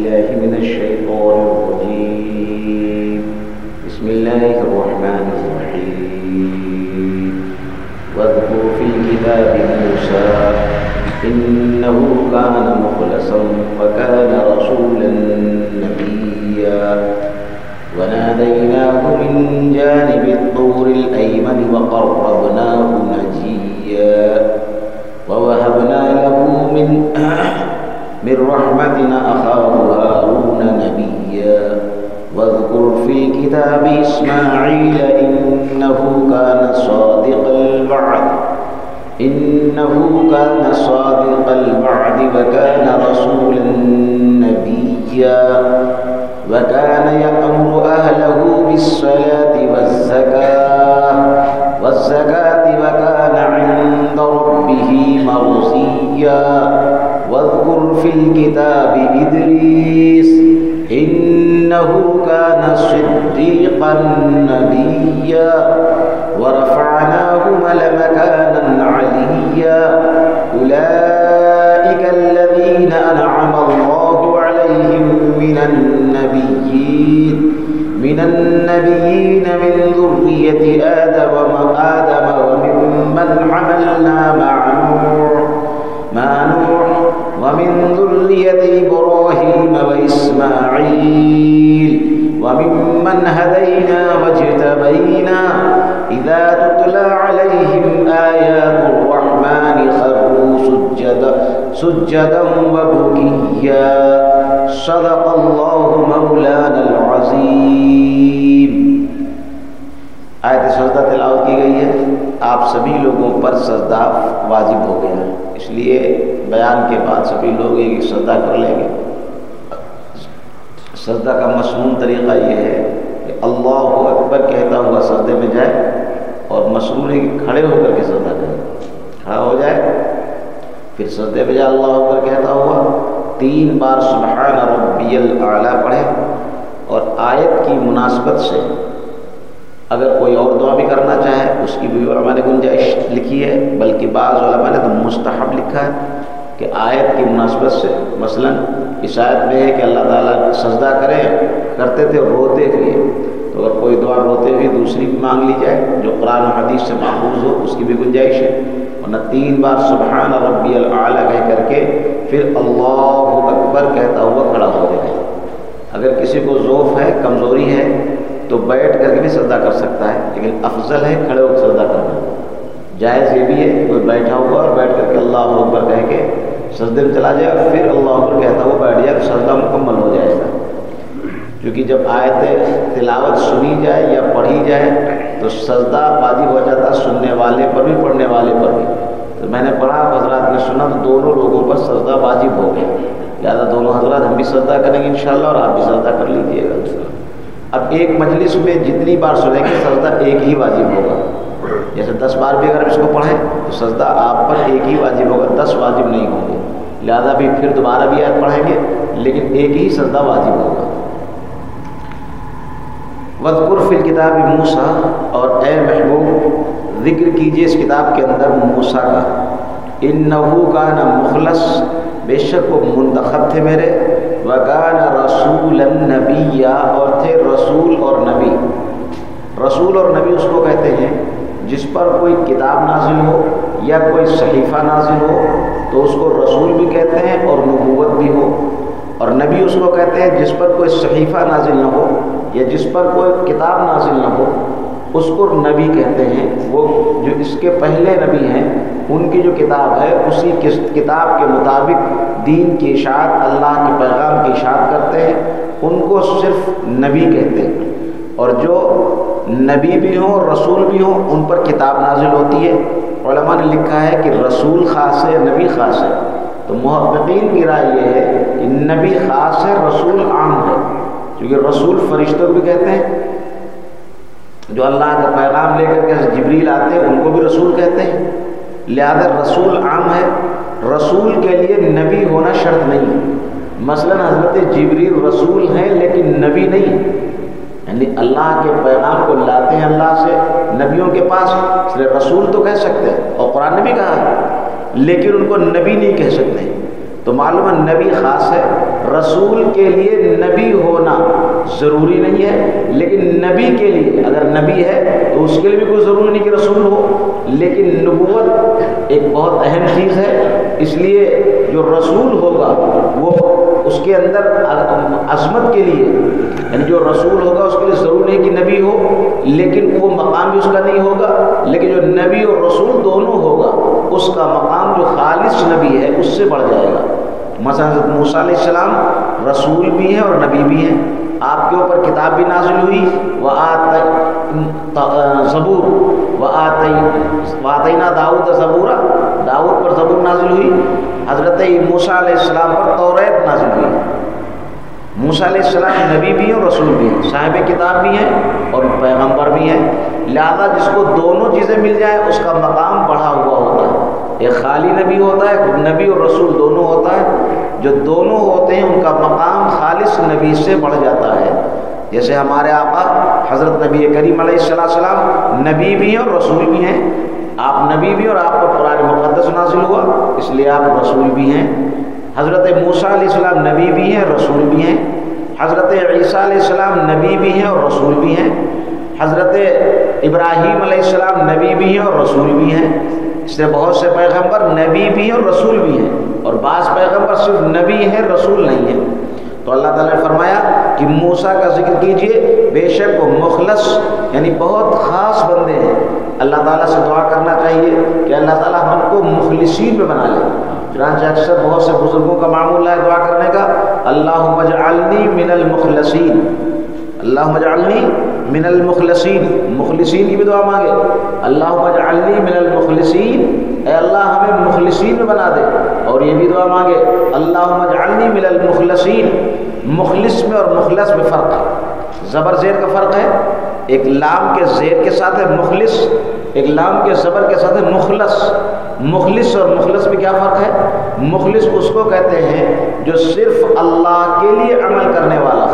بالله من الشيطان الرجيم. بسم الله الرحمن الرحيم. واذكر في الكتاب موسى إنه كان مخلصا وكان رسولا نبيا. وناديناه من جانب الطور الأيمن وقربناه نجيا. ووهبنا له من من رحمتنا أخاه هارون نبيا. واذكر في الكتاب إسماعيل إنه كان صادق الوعد. إنه كان صادق الوعد وكان رسولا نبيا. وكان يأمر أهله بالصلاة والزكاة. والزكاة وكان عند ربه مرضيا. واذكر في الكتاب إدريس إنه كان صديقا نبيا ورفعناه مكانا عليا. أولئك الذين أنعم الله عليهم من النبيين من النبيين من ذرية آدم وآدم وممن حملنا مع نوح مع نوح ومن ذرية إبراهيم وإسماعيل وممن هدينا واجتبينا إذا تتلى عليهم آيات الرحمن خروا سجدا سجدا وبكيا. صدق الله مولانا العظيم. آیت سجدہ تلاوت کی گئی ہے آپ سبھی لوگوں پر سجدہ واجب ہو گیا اس لیے بیان کے بعد سبھی لوگ ایک سجدہ کر لیں گے۔ سجدہ کا مصنون طریقہ یہ ہے کہ اللہ اکبر کہتا ہوا سجدے میں جائے اور مصنون ہے کہ کھڑے ہو کر کے سجدہ کرے۔ کھڑا ہو جائے، پھر سجدے میں جائے اللہ اکبر کہتا ہوا تین بار سبحان ربی الاعلیٰ پڑھے اور آیت کی مناسبت سے اگر کوئی اور دعا بھی کرنا چاہے، اس کی بھی علماء نے گنجائش لکھی ہے، بلکہ بعض علماء نے تو مستحب لکھا ہے کہ آیت کی مناسبت سے مثلا اس آیت میں ہے کہ اللہ تعالیٰ سجدہ کریں کرتے تھے، روتے ہوئے تو اگر کوئی دعا روتے ہوئے دوسری بھی مانگ لی جائے، جو قرآن و حدیث سے محفوظ ہو، اس کی بھی گنجائش ہے۔ ورنہ تین بار سبحان ربی الاعلیٰ کہہ کر کے پھر اللہ اکبر کہتا ہوا کھڑا ہو جائے۔ اگر کسی کو ذوف ہے، کمزوری ہے تو بیٹھ کر کے بھی سجدہ کر سکتا ہے، لیکن افضل ہے کھڑے ہو کے سجدہ کرنا۔ جائز یہ بھی ہے کوئی بیٹھا ہوا اور بیٹھ کر کے اللہ اکبر کہہ کے سجدے میں چلا جائے اور پھر اللہ اکبر کہتا ہوا بیٹھ جائے تو سجدہ مکمل ہو جائے گا۔ کیونکہ جب آیت تلاوت سنی جائے یا پڑھی جائے تو سجدہ واجب ہو جاتا سننے والے پر بھی، پڑھنے والے پر بھی۔ تو میں نے پڑھا، حضرات نے سنا تو دونوں لوگوں پر سجدہ واجب ہو گیا۔ لہٰذا دونوں حضرات ہم بھی سجدہ کریں گے انشاءاللہ اور آپ بھی سجدہ کر لیجیے گا۔ اب ایک مجلس میں جتنی بار سنیں گے سجدہ ایک ہی واجب ہوگا۔ جیسے دس بار بھی اگر اس کو پڑھیں تو سجدہ آپ پر ایک ہی واجب ہوگا، دس واجب نہیں ہوں گے۔ لہٰذا بھی پھر دوبارہ بھی آیت پڑھیں گے، لیکن ایک ہی سجدہ واجب ہوگا۔ وذکر فی الکتاب موسا اور اے محبوب، ذکر کیجیے اس کتاب کے اندر موسا کا۔ ان نحو کا نہ مخلص، بے شک وہ منتخب تھے میرے۔ وکان رسول نبی اور تھے رسول اور نبی۔ رسول اور نبی اس کو کہتے ہیں، جس پر کوئی کتاب نازل ہو یا کوئی صحیفہ نازل ہو، تو اس کو رسول بھی کہتے ہیں اور نبوت بھی ہو۔ اور نبی اس کو کہتے ہیں، جس پر کوئی صحیفہ نازل نہ ہو یا جس پر کوئی کتاب نازل نہ ہو، اس کو نبی کہتے ہیں۔ وہ جو اس کے پہلے نبی ہیں ان کی جو کتاب ہے، اسی کتاب کے مطابق دین کی اشاعت، اللہ کے پیغام کی اشاعت کرتے ہیں۔ ان کو صرف نبی کہتے ہیں۔ اور جو نبی بھی ہوں اور رسول بھی ہوں، ان پر کتاب نازل ہوتی ہے۔ علماء نے لکھا ہے کہ رسول خاص ہے، نبی خاص ہے۔ تو محققین کی رائے یہ ہے کہ نبی خاص ہے، رسول عام ہے۔ کیونکہ رسول فرشتوں کو بھی کہتے ہیں۔ جو اللہ کا پیغام لے کر کے جبریل آتے ہیں، ان کو بھی رسول کہتے ہیں۔ لہذا رسول عام ہے، رسول کے لیے نبی ہونا شرط نہیں ہے۔ مثلا حضرت جبریل رسول ہیں لیکن نبی نہیں یعنی اللہ کے پیغام کو لاتے ہیں اللہ سے، نبیوں کے پاس۔ اس لیے رسول تو کہہ سکتے ہیں اور قرآن نے بھی کہا ہے، لیکن ان کو نبی نہیں کہہ سکتے۔ تو معلوم ہے نبی خاص ہے۔ رسول کے لیے نبی ہونا ضروری نہیں ہے، لیکن نبی کے لیے۔ اگر نبی ہے تو اس کے لیے بھی کوئی ضروری نہیں کہ رسول ہو۔ لیکن نبوت ایک بہت اہم چیز ہے، اس لیے جو رسول ہوگا، وہ اس کے اندر عظمت کے لیے یعنی جو رسول ہوگا، اس کے لیے ضرور نہیں کہ نبی ہو، لیکن وہ مقام بھی اس کا نہیں ہوگا، لیکن جو نبی اور رسول دونوں ہوگا، اس کا مقام جو خالص نبی ہے، اس سے بڑھ جائے گا۔ مثلا حضرت موسیٰ علیہ السلام رسول بھی ہیں اور نبی بھی ہیں۔ آپ کے اوپر کتاب بھی نازل ہوئی وہ زبور و آتعینہ داود زبورہ داود پر زبور نازل ہوئی۔ حضرت موسیٰ علیہ السلام پر توریت نازل ہوئی۔ موسیٰ علیہ السلام نبی بھی ہیں اور رسول بھی ہیں۔ صاحب کتاب بھی ہیں اور پیغمبر بھی ہیں۔ لہذا جس کو دونوں چیزیں مل جائیں، اس کا مقام بڑھا ہوا ہوتا ہے۔ ایک خالی نبی ہوتا ہے نبی اور رسول دونوں ہوتا ہے۔ جو دونوں ہوتے ہیں ان کا مقام خالص نبی سے بڑھ جاتا ہے۔ جیسے ہمارے آقا حضرت نبی کریم علیہ السلام نبی بھی ہیں اور رسول بھی ہیں۔ آپ نبی بھی اور آپ پر قرآن مقدس نازل ہوا، اس لیے آپ رسول بھی ہیں۔ حضرت موسیٰ علیہ السلام نبی بھی ہیں، رسول بھی ہیں۔ حضرت عیسیٰ علیہ السلام نبی بھی ہیں اور رسول بھی ہیں۔ حضرت ابراہیم علیہ السلام نبی بھی ہیں اور رسول بھی ہیں۔ اس لیے بہت سے پیغمبر نبی بھی ہیں اور رسول بھی ہیں۔ اور بعض پیغمبر صرف نبی ہیں، رسول نہیں ہیں۔ تو اللہ تعالیٰ نے فرمایا کہ موسا کا ذکر کیجیے، بے شک وہ مخلص یعنی بہت خاص بندے ہیں۔ اللہ تعالیٰ سے دعا کرنا چاہیے کہ اللہ تعالیٰ ہم کو مخلصین میں بنا لے۔ چنانچہ اکثر بہت سے بزرگوں کا معمول ہے دعا کرنے کا اللہ مجعلنی من المخلصین۔ اللہ مجعلنی من المخلصین۔ مخلصین کی بھی دعا مانگے۔ اللہ مجعلنی من المخلصین۔ اے اللہ ہمیں مخلصین میں بنا دے۔ اور یہ بھی دعا مانگے اللہ مجعلنی من المخلصین۔ مخلص میں اور مخلص میں فرق ہے۔ زبر زیر کا فرق ہے، ایک لام کے زیر کے ساتھ ہے مخلص، ایک لام کے زبر کے ساتھ ہے مخلص۔ مخلص اور مخلص میں کیا فرق ہے؟ مخلص اس کو کہتے ہیں جو صرف اللہ کے لیے عمل کرنے والا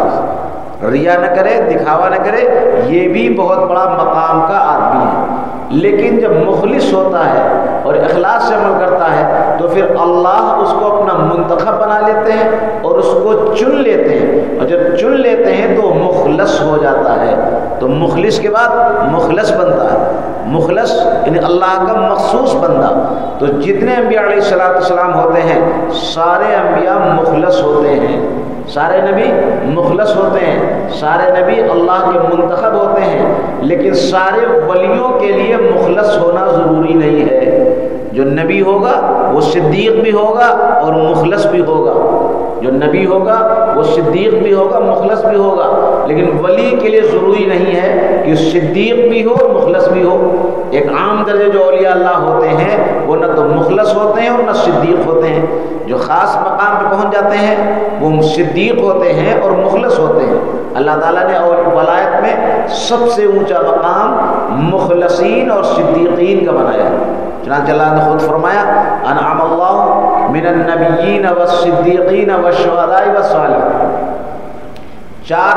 ریا نہ کرے، دکھاوا نہ کرے، یہ بھی بہت بڑا مقام کا آدمی ہے۔ لیکن جب مخلص ہوتا ہے اور اخلاص سے عمل کرتا ہے، تو پھر اللہ اس کو اپنا منتخب بنا لیتے ہیں اور اس کو چن لیتے ہیں۔ اور جب چن لیتے ہیں تو مخلص ہو جاتا ہے۔ تو مخلص کے بعد مخلص بنتا ہے۔ مخلص یعنی اللہ کا مخصوص بندہ۔ تو جتنے انبیاء علیہ السلاۃ السلام ہوتے ہیں، سارے انبیاء مخلص ہوتے ہیں۔ سارے نبی مخلص ہوتے ہیں۔ سارے نبی اللہ کے منتخب ہوتے ہیں۔ لیکن سارے ولیوں کے لیے مخلص ہونا ضروری نہیں ہے۔ جو نبی ہوگا، وہ صدیق بھی ہوگا اور مخلص بھی ہوگا۔ جو نبی ہوگا، وہ صدیق بھی ہوگا، مخلص بھی ہوگا۔ لیکن ولی کے لیے ضروری نہیں ہے کہ صدیق بھی ہو اور مخلص بھی ہو۔ ایک عام درجے جو اولیاء اللہ ہوتے ہیں، وہ نہ تو مخلص ہوتے ہیں اور نہ صدیق ہوتے ہیں۔ جو خاص مقام پہ پہنچ جاتے ہیں، وہ صدیق ہوتے ہیں اور مخلص ہوتے ہیں۔ اللہ تعالیٰ نے اور ولایت میں سب سے اونچا مقام مخلصین اور صدیقین کا بنایا چنانچہ اللہ نے خود فرمایا انعام اللہ من النبیین والصدیقین والشہداء والصالحین چار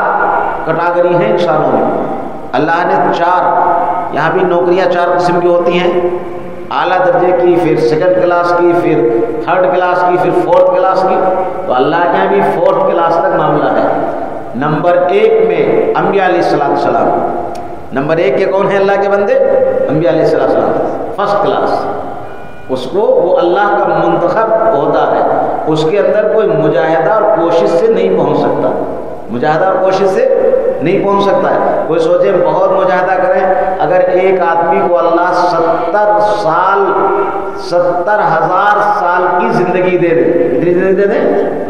کٹاگری ہیں انسانوں میں۔ اللہ نے چار، یہاں بھی نوکریاں چار قسم کی ہوتی ہیں۔ اعلیٰ درجے کی، پھر سیکنڈ کلاس کی، پھر تھرڈ کلاس کی، پھر فورتھ کلاس کی۔ تو اللہ کے یہاں بھی فورتھ کلاس تک معاملہ ہے۔ نمبر ایک میں انبیاء علیہ السلام السلام نمبر ایک کے کون ہیں اللہ کے بندے؟ انبیاء علیہ السلام السلام فرسٹ کلاس اس کو وہ اللہ کا منتخب ہوتا ہے۔ اس کے اندر کوئی مجاہدہ اور کوشش سے نہیں پہنچ سکتا۔ مجاہدہ اور کوشش سے نہیں پہنچ سکتا ہے۔ کوئی سوچے بہت مجاہدہ کریں۔ اگر ایک آدمی کو اللہ ستر سال، ستر ہزار سال کی زندگی دے دے۔ کتنی زندگی دے دے؟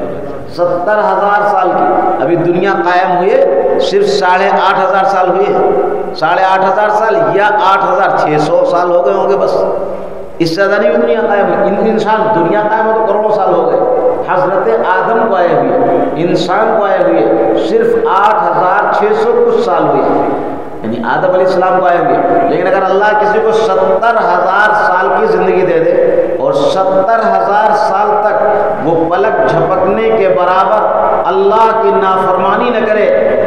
ستر ہزار سال کی۔ ابھی دنیا قائم ہوئے صرف ساڑھے آٹھ ہزار سال ہوئے ساڑھے آٹھ ہزار سال یا آٹھ ہزار چھ سو سال ہو گئے ہوں گے بس۔ اس سے زیادہ نہیں دنیا قائم ہوئی۔ انسان دنیا قائم ہو تو کروڑوں سال ہو گئے۔ حضرت آدم کو آئے ہوئے انسان کو آئے ہوئے صرف آٹھ ہزار چھ سو کچھ سال ہوئے یعنی آدم علیہ السلام کو آئے ہوئے لیکن اگر اللہ کسی کو ستر ہزار سال کی زندگی دے دے اور ستر ہزار سال وہ پلک جھپکنے کے برابر اللہ کی نافرمانی نہ کرے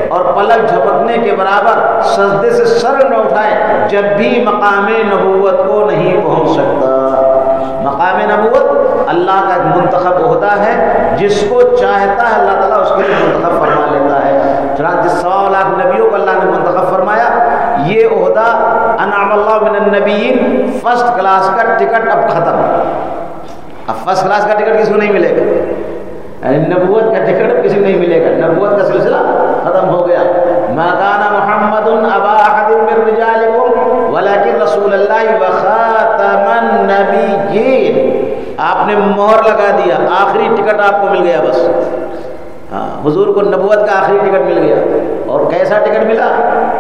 اور پلک جھپکنے کے برابر سجدے سے سر نہ اٹھائے، جب بھی مقام نبوت کو نہیں پہنچ سکتا۔ مقام نبوت اللہ کا ایک منتخب عہدہ ہے، جس کو چاہتا ہے اللہ تعالیٰ اس کے لیے منتخب فرما لیتا ہے۔ چنانچہ سوا لاکھ نبیوں کو اللہ نے منتخب فرمایا۔ یہ عہدہ انعام اللہ من النبیین، فرسٹ کلاس کا ٹکٹ اب ختم۔ اب فرسٹ کلاس کا ٹکٹ کسی کو نہیں ملے گا۔ یعنی نبوت کا ٹکٹ کسی کو نہیں ملے گا۔ نبوت کا سلسلہ ختم ہو گیا۔ مکانہ محمد ابا من رجالکم ولیکن رسول اللہ وخاتم النبیین آپ نے مہر لگا دیا۔ آخری ٹکٹ آپ کو مل گیا بس۔ ہاں حضور کو نبوت کا آخری ٹکٹ مل گیا۔ اور کیسا ٹکٹ ملا؟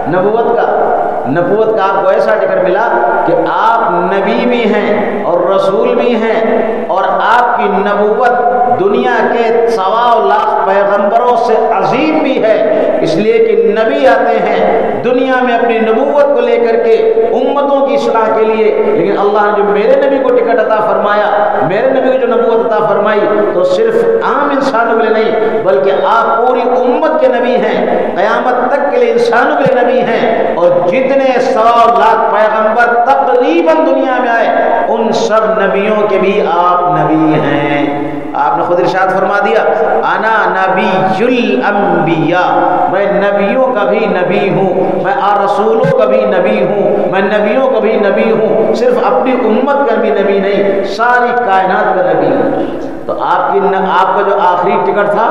نبوت کا۔ نبوت کا آپ کو ایسا ٹکٹ ملا کہ آپ نبی بھی ہیں اور رسول بھی ہیں اور آپ کی نبوت دنیا کے سوا لاکھ پیغمبروں سے عظیم بھی ہے اس لیے کہ نبی آتے ہیں دنیا میں اپنی نبوت کو لے کر کے امتوں کی اصلاح کے لیے، لیکن اللہ نے جو میرے نبی کو ٹکٹ عطا فرمایا، میرے نبی کو جو نبوت عطا فرمائی، تو صرف عام انسانوں کے لیے نہیں، بلکہ آپ پوری امت کے نبی ہیں، قیامت تک کے لیے انسانوں کے لیے نبی ہیں، اور جتنے سو لاکھ پیغمبر تقریباً دنیا میں آئے، ان سب نبیوں کے بھی آپ نبی ہیں۔ آپ نے خود ارشاد فرما دیا، انا نبی الانبیاء میں نبیوں کا بھی نبی ہوں، میں رسولوں کا بھی نبی ہوں، میں نبیوں کا بھی نبی ہوں، صرف اپنی امت کا بھی نبی نہیں، ساری کائنات کا نبی ہوں۔ تو آپ کی آپ کا جو آخری ٹکٹ تھا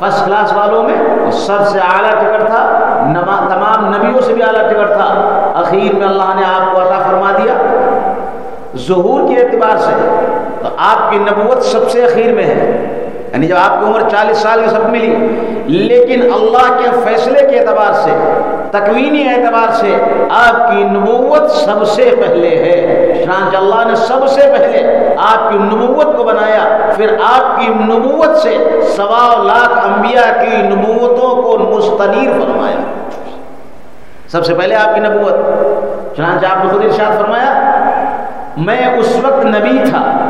فرسٹ کلاس والوں میں، سب سے اعلیٰ ٹکٹ تھا تمام نبیوں سے بھی اعلیٰ ٹکٹ تھا۔ اخیر میں اللہ نے آپ کو عطا فرما دیا۔ ظہور کے اعتبار سے آپ کی نبوت سب سے اخیر میں ہے۔ یعنی جب آپ کی عمر چالیس سال کی سب ملی، لیکن اللہ کے فیصلے کے اعتبار سے، تکوینی اعتبار سے آپ کی نبوت سب سے پہلے ہے۔ چنانچہ اللہ نے سب سے پہلے آپ کی نبوت کو بنایا، پھر آپ کی نبوت سے سوا لاکھ انبیاء کی نبوتوں کو مستنیر فرمایا۔ سب سے پہلے آپ کی نبوت۔ چنانچہ آپ نے خود ارشاد فرمایا، میں اس وقت نبی تھا۔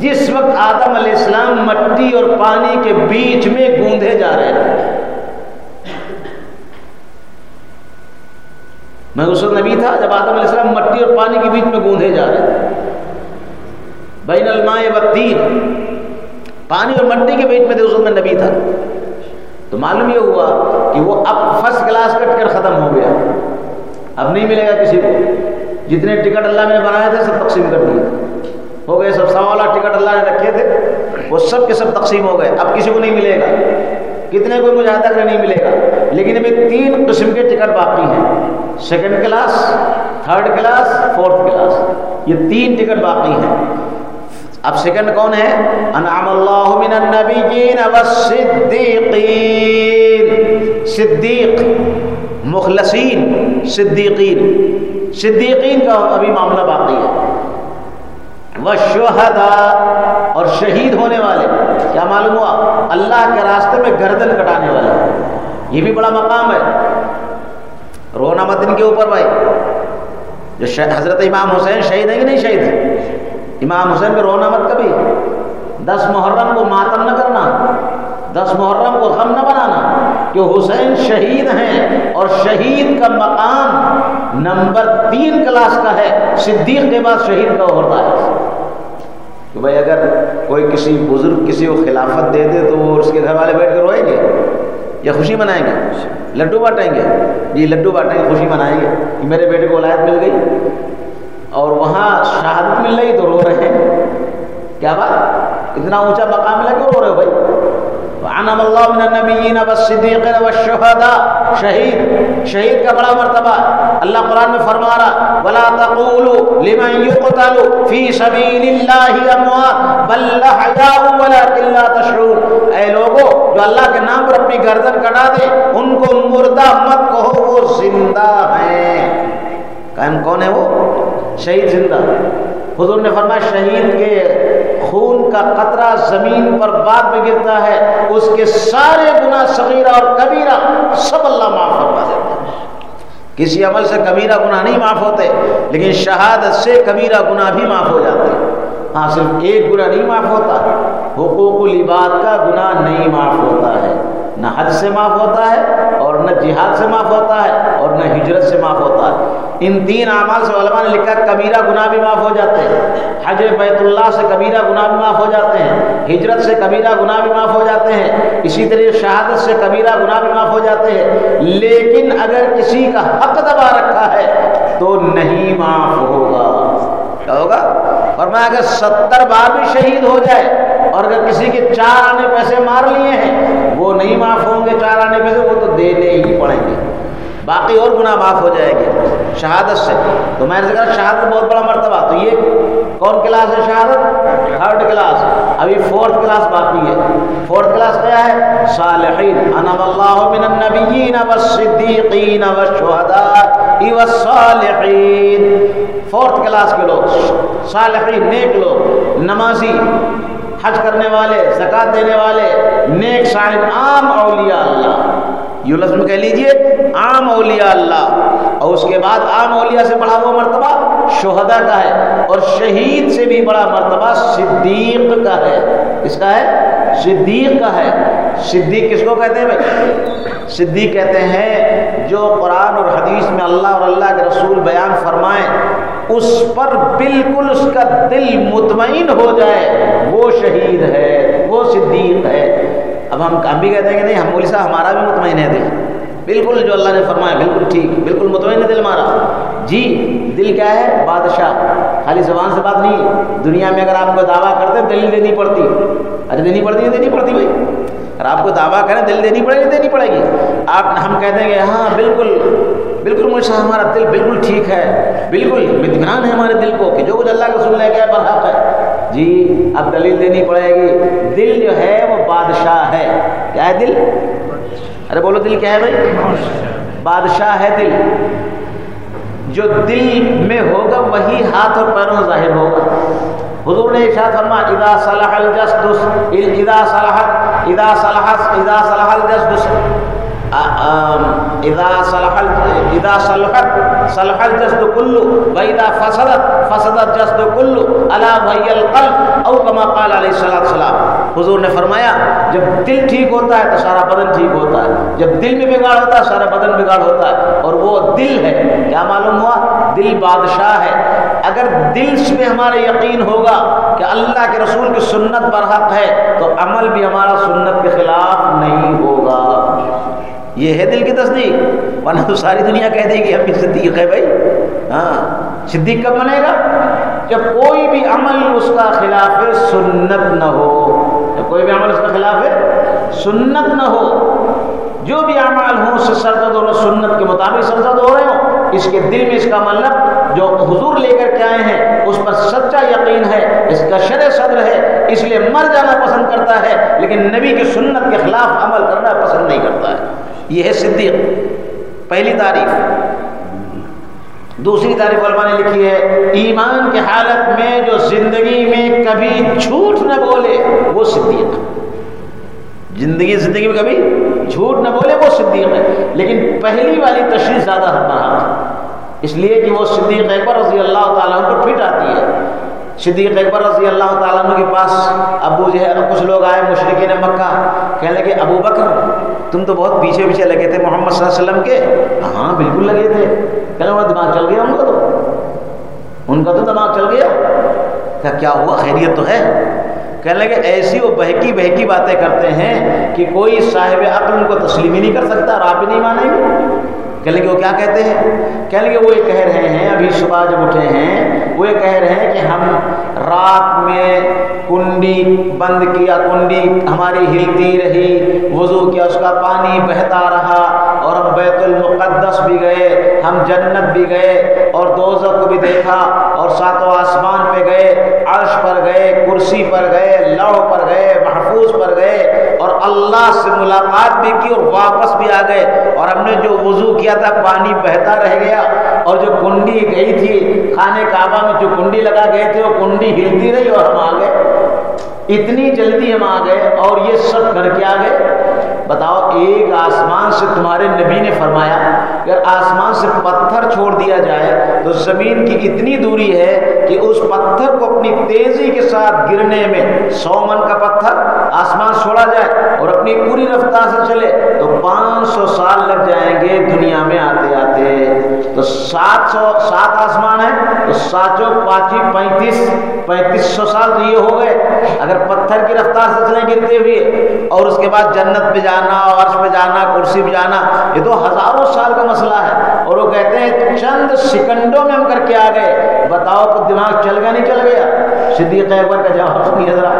جس وقت آدم علیہ السلام مٹی اور پانی کے بیچ میں گوندے جا رہے تھے۔ میں اس وقت نبی تھا جب آدم علیہ السلام مٹی اور پانی کے بیچ میں گوندے جا رہے تھے۔ بین الماء والتین پانی اور مٹی کے بیچ میں تھے اس وقت میں نبی تھا۔ تو معلوم یہ ہوا کہ وہ اب فرسٹ کلاس کٹ کر ختم ہو گیا۔ اب نہیں ملے گا کسی کو۔ جتنے ٹکٹ اللہ نے بنائے تھے، سب تقسیم کر دیے۔ ہو گئے سب، سوا والا ٹکٹ اللہ نے رکھے تھے، وہ سب کے سب تقسیم ہو گئے۔ اب کسی کو نہیں ملے گا۔ کتنے کو مجھے تک نہیں ملے گا۔ لیکن ابھی تین قسم کے ٹکٹ باقی ہیں۔ Second class third class fourth class یہ تین ٹکٹ باقی ہیں۔ اب سیکنڈ کون ہے؟ انعام اللہ من النبیین والصدیقین۔ صدیق، مخلصین، صدیقین۔ صدیقین کا ابھی معاملہ باقی ہے۔ وہ اور شہید ہونے والے، کیا معلوم ہوا؟ اللہ کے راستے میں گردن کٹانے والے۔ یہ بھی بڑا مقام ہے۔ رونا مت ان کے اوپر بھائی۔ جو حضرت امام حسین شہید ہے کہ نہیں شہید ہے امام حسین پہ رونا مت کبھی۔ دس محرم کو ماتم نہ کرنا۔ دس محرم کو غم نہ بنانا۔ کہ حسین شہید ہیں اور شہید کا مقام نمبر تین کلاس کا ہے، صدیق کے بعد شہید کا ہوتا ہے۔ کہ بھائی اگر کوئی کسی بزرگ کسی کو خلافت دے دے تو وہ اس کے گھر والے بیٹھ کے روئیں گے یا خوشی منائیں گے؟ لڈو بانٹیں گے۔ جی لڈو بانٹیں گے، خوشی منائیں گے۔ کہ میرے بیٹے کو ولایت مل گئی اور وہاں شہادت مل رہی تو رو رہے ہیں۔ کیا بات؟ اتنا اونچا مقام ملا کیوں رو رہے ہو بھائی؟ وعنم اللہ من النبیین والصدیقین والشہداء شہید شہید کا بڑا مرتبہ. اللہ قرآن میں فرما رہا ولا تقولوا لمن يقتل في سبيل الله اموات بل احياء ولكن لا تشعرون. اے لوگو، جو اللہ کے نام پر اپنی گردن کٹا دے، ان کو مردہ مت کہو، وہ زندہ ہیں۔ قائم کون ہے وہ؟ شہید زندہ۔ حضور نے فرمایا، شہید کے خون کا قطرہ زمین پر بعد میں گرتا ہے، اس کے سارے گناہ صغیرہ اور کبیرہ سب اللہ معاف فرما دیتا ہے۔ کسی عمل سے کبیرہ گناہ نہیں معاف ہوتے، لیکن شہادت سے کبیرہ گناہ بھی معاف ہو جاتے ہاں صرف ایک گناہ نہیں معاف ہوتا، حقوق العباد کا گناہ نہیں معاف ہوتا ہے۔ نہ حج سے معاف ہوتا ہے اور نہ جہاد سے معاف ہوتا ہے اور نہ ہجرت سے معاف ہوتا ہے۔ ان تین اعمال سے علماء نے لکھا کبیرہ گناہ بھی معاف ہو جاتے ہیں۔ حج بیت اللہ سے کبیرہ گناہ بھی معاف ہو جاتے ہیں۔ ہجرت سے کبیرہ گناہ بھی معاف ہو جاتے ہیں۔ اسی طرح شہادت سے کبیرہ گناہ بھی معاف ہو جاتے ہیں۔ لیکن اگر کسی کا حق دبا رکھا ہے تو نہیں معاف ہوگا۔ کیا ہوگا؟ فرمایا، اگر ستر بار بھی شہید ہو جائے اور اگر کسی کے چار آنے پیسے مار لیے ہیں وہ نہیں معاف ہوں گے چار آنے پہ پیسے وہ تو دینے ہی پڑیں گے۔ باقی اور گناہ معاف ہو جائے گی شہادت سے۔ تو میں نے کہا شہادت بہت بڑا مرتبہ۔ تو یہ کون کلاس ہے شہادت؟ Third class. ابھی فورتھ کلاس باقی ہے۔ فورتھ کلاس کیا ہے؟ صالحین۔ انم اللہ من النبیین والصدیقین والشہداء والصالحین۔ فورتھ کلاس کے لوگ، صالحین، نیک لوگ، نمازی۔ حج کرنے والے، زکات دینے والے، نیک صالح، عام اولیاء اللہ۔ یوں لفظ کہہ لیجیے، عام اولیاء اللہ۔ اور اس کے بعد عام اولیاء سے بڑا ہوا مرتبہ شہدا کا ہے، اور شہید سے بھی بڑا مرتبہ صدیق کا ہے۔ کس کا ہے؟ صدیق کا ہے۔ صدیق کس کو کہتے ہیں بھائی؟ صدیق کہتے ہیں جو قرآن اور حدیث میں اللہ اور اللہ کے رسول بیان فرمائیں اس پر بالکل اس کا دل مطمئن ہو جائے، وہ شہید ہے، وہ صدیق ہے۔ اب ہم ہم بھی کہتے ہیں کہ نہیں، ہم صاحب ہمارا بھی مطمئن ہے دل۔ بالکل جو اللہ نے فرمایا، بالکل ٹھیک، بالکل مطمئن ہے دل ہمارا۔ جی دل کیا ہے؟ بادشاہ۔ خالی زبان سے بات نہیں، دنیا میں اگر آپ کو دعویٰ کرتے دل دینی پڑتی۔ ارے دینی پڑتی ہے، دینی پڑتی بھائی۔ اگر آپ کو دعویٰ کریں، دل دینی پڑے گی، دینی پڑے گی۔ آپ، ہم کہتے ہیں کہ ہاں بالکل بالکل مجھ سے ہمارا دل بالکل ٹھیک ہے، بالکل اطمینان ہے ہمارے دل کو کہ جو کچھ اللہ کا سن لے گیا برحق ہے۔ جی اب دلیل دینی پڑے گی۔ دل جو ہے، وہ بادشاہ ہے۔ کیا ہے دل؟ ارے بولو، دل کیا ہے بھائی؟ بادشاہ ہے دل۔ جو دل میں ہوگا، وہی ہاتھ اور پیروں ظاہر ہوگا۔ حضور نے ارشاد فرما إذا صلح الجسد إذا صلح إذا صلح إذا صلح الجسد إذا صلح إذا صلحت صلح الجسد كله وإذا فسدت فسد الجسد كله ألا وهي القلب أو كما قال عليه الصلاة والسلام. حضور نے فرمایا، جب دل ٹھیک ہوتا ہے تو سارا بدن ٹھیک ہوتا ہے۔ جب دل میں بگاڑ ہوتا ہے، سارا بدن بگاڑ ہوتا ہے۔ اور وہ دل ہے۔ کیا معلوم ہوا؟ دل بادشاہ ہے۔ اگر دل میں ہمارا یقین ہوگا کہ اللہ کے رسول کی سنت برحق ہے، تو عمل بھی ہمارا سنت کے خلاف نہیں ہوگا۔ یہ ہے دل کی تصدیق۔ ورنہ تو ساری دنیا کہہ دے گی ہم بھی صدیق ہے بھائی۔ ہاں صدیق کب بنے گا؟ جب کوئی بھی عمل اس کا خلاف سنت نہ ہو۔ کوئی بھی عمل اس کا خلاف ہے؟ سنت نہ ہو۔ جو بھی اعمال ہوں، اس سے سرزد ہو رہے سنت کے مطابق سرزد ہو رہے ہوں۔ اس کے دل میں اس کا مطلب جو حضور لے کر کے آئے ہیں، اس پر سچا یقین ہے، اس کا شرع صدر ہے، اس لیے مر جانا پسند کرتا ہے، لیکن نبی کی سنت کے خلاف عمل کرنا پسند نہیں کرتا ہے۔ یہ ہے صدیق۔ پہلی تعریف دوسری تعریف علماء نے لکھی ہے، ایمان کی حالت میں جو زندگی میں کبھی جھوٹ نہ بولے، وہ صدیق زندگی زندگی میں کبھی جھوٹ نہ بولے، وہ صدیق ہے۔ لیکن پہلی والی تشریح زیادہ حکمران اس لیے کہ وہ صدیق اکبر رضی اللہ تعالیٰ کو فٹ آتی ہے۔ صدیق اکبر رضی اللہ تعالیٰ عنہ کے پاس ابو جو ہے کچھ لوگ آئے مشرقین مکہ، کہنے لگے، ابو بکر، تم تو بہت پیچھے پیچھے لگے تھے محمد صلی اللہ علیہ وسلم کے؟ ہاں, ہاں، بالکل لگے تھے۔ کہنے والا دماغ چل گیا ان کا تو۔ ان کا تو دماغ چل گیا۔ کہا، کیا ہوا؟ خیریت تو ہے۔ کہنے لگے، ایسی وہ بہکی بہکی باتیں کرتے ہیں کہ کوئی صاحب عقل ان کو تسلیم ہی نہیں کر سکتا اور آپ ہی نہیں مانیں گے کہنے لگے وہ کیا کہتے ہیں؟ کہنے لگے وہ یہ کہہ رہے ہیں، ابھی صبح جب اٹھے ہیں، وہ یہ کہہ رہے ہیں کہ ہم رات میں کنڈی بند کیا، کنڈی ہماری ہلتی رہی، وضو کیا، اس کا پانی بہتا رہا، اور ہم بیت المقدس بھی گئے، ہم جنت بھی گئے، اور دوزہ کو بھی دیکھا، اور ساتوں آسمان پہ گئے، عرش پر گئے، کرسی پر گئے لو پر گئے، محفوظ پر گئے اور اللہ سے ملاقات بھی کی اور واپس بھی آ گئے اور ہم نے جو وضو کیا تھا، پانی بہتا رہ گیا اور جو کنڈی گئی تھی خانے کعبہ میں جو کنڈی لگا گئے تھے، وہ کنڈی ہلتی رہی اور ہم آ گئے۔ اتنی جلدی ہم آ گئے اور یہ سب کر کے آ گئے۔ بتاؤ، ایک آسمان سے تمہارے نبی نے فرمایا۔ اگر آسمان سے پتھر چھوڑ دیا جائے، تو زمین کی اتنی دوری ہے کہ اس پتھر کو اپنی تیزی کے ساتھ گرنے میں سو من کا پتھر آسمان چھوڑا جائے اور اپنی پوری رفتار سے چلے، تو پانچ سو سال لگ جائیں گے دنیا میں آتے آتے۔ تو سات سو سات آسمان ہے تو سات ساتوں پانچی پینتیس پینتیس سو سال تو یہ ہو گئے۔ اگر پتھر کی رفتار سے چلیں گرتے ہوئے، اور اس کے بعد جنت پہ جانا، عرش پہ جانا، کرسی پہ جانا، یہ تو ہزاروں سال کا مسئلہ ہے۔ اور وہ کہتے ہیں، چند سیکنڈوں میں ہم کر کے آ گئے۔ بتاؤ تو دماغ چل گیا نہیں چل گیا؟ صدیق اکبر کا جواب سنیے ذرا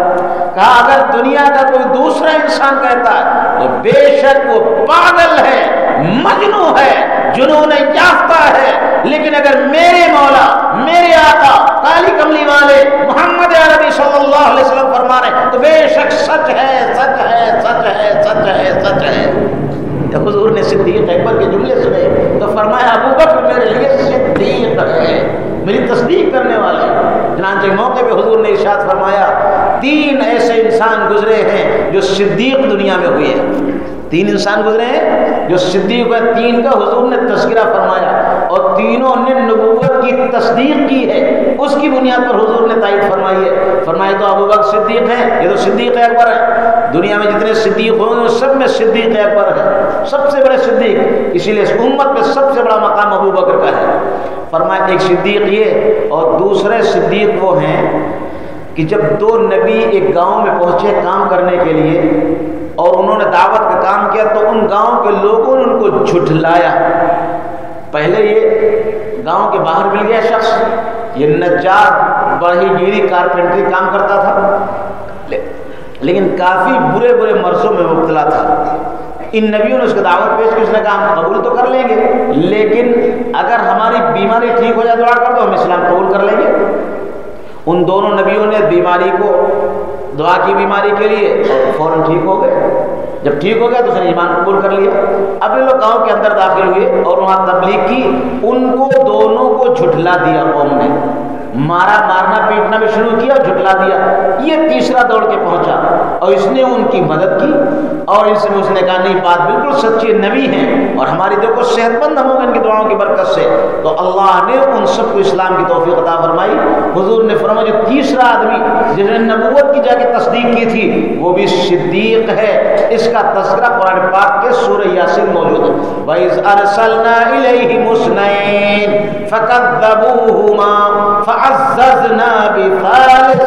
کہا، اگر دنیا کا کوئی دوسرا انسان کہتا ہے، تو بے شک وہ پاگل ہے۔ مجنو ہے جنون یافتہ ہے۔ لیکن اگر میرے مولا، میرے آقا کالی کملی والے محمد عربی صلی اللہ علیہ وسلم فرما رہے تو بے شک سچ ہے سچ ہے سچ ہے سچ ہے سچ ہے۔ جب حضور نے صدیق اکبر کے جملے سنے، تو فرمایا، ابو بکر میرے لیے صدیق ہے، میری تصدیق کرنے والے۔ چنانچہ موقع پہ حضور نے ارشاد فرمایا، تین ایسے انسان گزرے ہیں جو صدیق دنیا میں ہوئے ہیں۔ تین انسان گزرے ہیں، جو صدیق ہے تین کا حضور نے تذکرہ فرمایا اور تینوں نے نبوت کی تصدیق کی ہے۔ اس کی بنیاد پر حضور نے تائید فرمائی ہے۔ فرمایا تو ابو بکر صدیق ہے یہ تو صدیق اکبر ہے دنیا میں جتنے صدیق ہوں گے سب میں صدیق اکبر ہے سب سے بڑے صدیق، اسی لیے اس امت میں سب سے بڑا مقام ابو بکر کا ہے۔ فرمایا ایک صدیق یہ اور دوسرے صدیق وہ ہیں کہ جب دو نبی ایک گاؤں میں پہنچے کام کرنے کے لیے اور انہوں نے دعوت کا کام کیا تو ان گاؤں کے لوگوں نے ان کو جھٹلایا۔ پہلے یہ گاؤں کے باہر مل گیا شخص، یہ نجار بڑی گیری کارپینٹری کام کرتا تھا۔ لیکن کافی برے برے مرضوں میں مبتلا تھا۔ ان نبیوں نے اس کو دعوت پیش کی، اس نے کہا، ہم قبول تو کر لیں گے، لیکن اگر ہماری بیماری ٹھیک ہو جائے دعا کر دو، ہم اسلام قبول کر لیں گے۔ ان دونوں نبیوں نے بیماری کو دعا کی بیماری کے لیے فوراً ٹھیک ہو گئے۔ جب ٹھیک ہو گیا تو اس نے ایمان قبول کر لیا۔ اب یہ لوگ گاؤں کے اندر داخل ہوئے اور وہاں تبلیغ کی۔ ان کو دونوں کو جھٹلا دیا قوم نے۔ مارا مارنا پیٹنا بھی شروع کیا اور جھٹلا دیا۔ یہ تیسرا دوڑ کے پہنچا اور اس نے ان کی مدد کی۔ اور اس نے اس نے کہا، نہیں، بات بالکل سچی، نبی ہیں۔ اور ہماری دیکھو، صحت مند ہم ہوں ان کی دعاؤں کی برکت سے۔ تو اللہ نے ان سب کو اسلام کی توفیق عطا فرمائی۔ حضور نے فرمایا، جو تیسرا آدمی جس نے نبوت کی جا کے تصدیق کی تھی، وہ بھی صدیق ہے۔ اس کا تذکرہ قرآن پاک کے سورہ یاسین موجود ہے۔ وَإِذْ أَرْسَلْنَا إِلَيْهِمُ اثْنَيْنِ فَكَذَّبُوهُمَا فعززنا بثالث۔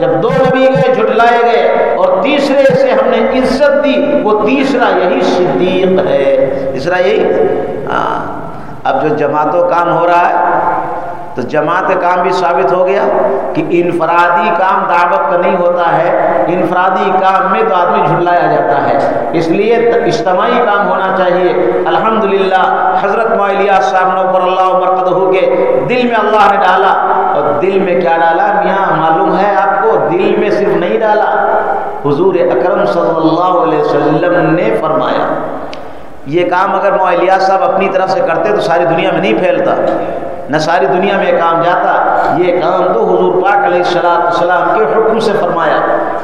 جب دو نبی گئے، جھٹلائے گئے، اور تیسرے سے ہم نے عزت دی، وہ تیسرا یہی صدیق ہے۔ تیسرا یہی۔ ہاں۔ اب جو جماعتوں کام ہو رہا ہے، تو جماعت کام بھی ثابت ہو گیا کہ انفرادی کام دعوت کا نہیں ہوتا ہے، انفرادی کام میں تو آدمی جھٹلایا جاتا ہے۔ اس لیے اجتماعی کام ہونا چاہیے۔ الحمدللہ، حضرت معلیہ صاحب نو پر اللہ مرکز ہو کے دل میں اللہ نے ڈالا۔ اور دل میں کیا ڈالا؟ میاں، معلوم ہے آپ کو، دل میں صرف نہیں ڈالا۔ حضور اکرم صلی اللہ علیہ وسلم نے فرمایا۔ یہ کام اگر معلیہ صاحب اپنی طرف سے کرتے تو ساری دنیا میں نہیں پھیلتا، نہ ساری دنیا میں یہ کام جاتا۔ یہ کام تو حضور پاک علیہ السلام السلام کے حکم سے فرمایا۔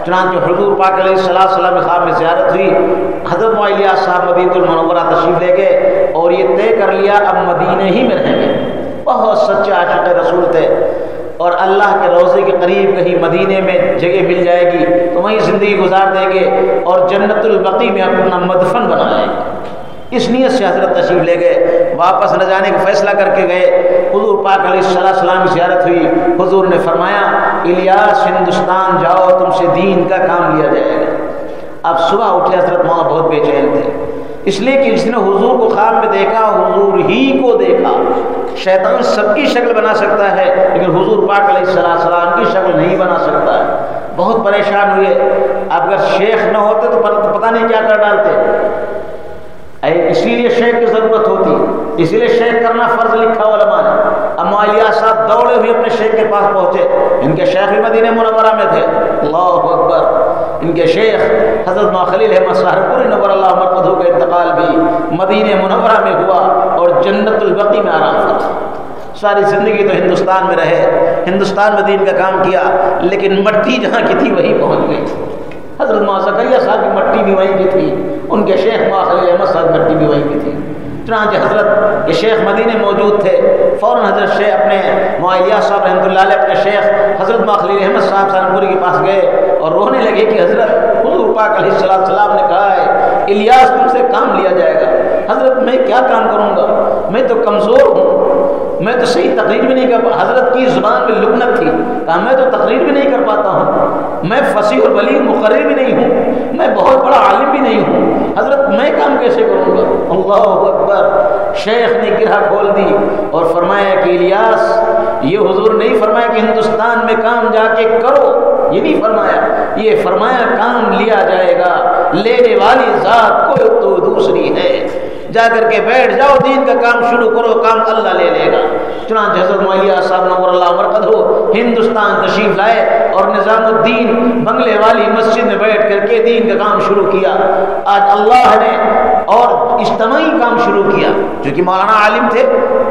چنانچہ حضور پاک علیہ السلام السلام خواب میں زیارت ہوئی۔ حضرت معلیہ صاحب مدینہ المنورہ تشریف لے گئے اور یہ طے کر لیا، اب مدینہ ہی میں رہیں گے۔ بہت سچے عاشق رسول تھے۔ اور اللہ کے روزے کے قریب کہیں مدینے میں جگہ مل جائے گی تو وہیں زندگی گزار دیں گے اور جنت البقی میں اپنا مدفن بنا لیں گے۔ اس نیت سے حضرت تشریف لے گئے، واپس نہ جانے کا فیصلہ کر کے گئے۔ حضور پاک علیہ السلام السلام کی زیارت ہوئی۔ حضور نے فرمایا، الیاس ہندوستان جاؤ، تم سے دین کا کام لیا جائے گا۔ اب صبح اٹھے حضرت مولانا بہت بے چین تھے۔ اس لیے کہ جس نے حضور کو خواب میں دیکھا، حضور ہی کو دیکھا۔ شیطان سب کی شکل بنا سکتا ہے، لیکن حضور پاک علیہ السلام السلام کی شکل نہیں بنا سکتا۔ ہے بہت پریشان ہوئے۔ اگر شیخ نہ ہوتے تو پتہ نہیں کیا کر ڈالتے۔ اسی لیے شیخ کی ضرورت ہوتی۔ اسی لیے شیخ کرنا فرض لکھا علماء نے۔ اب معلیہ صاحب دوڑے ہوئے اپنے شیخ کے پاس پہنچے۔ ان کے شیخ بھی مدینہ منورہ میں تھے۔ اللہ اکبر۔ ان کے شیخ حضرت خلیل احمد صاحب پوری نور اللہ مرکزوں کا انتقال بھی مدینہ منورہ میں ہوا اور جنت البقی میں آرام کرا ساری زندگی تو ہندوستان میں رہے، ہندوستان میں دین کا کام کیا، لیکن مٹی جہاں کی تھی وہی پہنچ گئی۔ حضرت ماں زکریہ صاحب کی مٹی بھی وہیں کی تھی، ان کے شیخ ماں خلیل احمد صاحب مٹی بھی وہیں کی تھی۔ چنانچہ حضرت یہ شیخ مدینہ موجود تھے، فوراً حضرت شیخ اپنے معلیہ صاحب رحمۃ اللہ علیہ اپنے شیخ حضرت ماں خلیل احمد صاحب سہارنپوری کے پاس گئے اور رونے لگے کہ حضرت حضور پاک علیہ السلام السلام نے کہا ہے، الیاس تم سے کام لیا جائے گا۔ حضرت، میں کیا کام کروں گا؟ میں تو کمزور ہوں۔ میں تو صحیح تقریر بھی نہیں کر حضرت کی زبان میں لکنت تھی، کہا میں تو تقریر بھی نہیں کر پاتا ہوں۔ میں فصیح اور بلی مقرر بھی نہیں ہوں۔ میں بہت بڑا عالم بھی نہیں ہوں۔ حضرت میں کام کیسے کروں گا؟ اللہ اکبر۔ شیخ نے گرہ کھول دی اور فرمایا کہ الیاس، یہ حضور نہیں فرمایا کہ ہندوستان میں کام جا کے کرو، یہ نہیں فرمایا۔ یہ فرمایا کام لیا جائے گا، لینے والی ذات کوئی تو دوسری ہے۔ جا کر کے بیٹھ جاؤ، دین کا کام شروع کرو، کام اللہ لے لے گا۔ چنانچہ حضرت معیہ صاحب نور اللہ مرکز ہو، ہندوستان تشریف لائے اور نظام الدین بنگلے والی مسجد میں بیٹھ کر کے دین کا کام شروع کیا۔ آج اللہ نے اور اجتماعی کام شروع کیا، جو کہ مولانا عالم تھے۔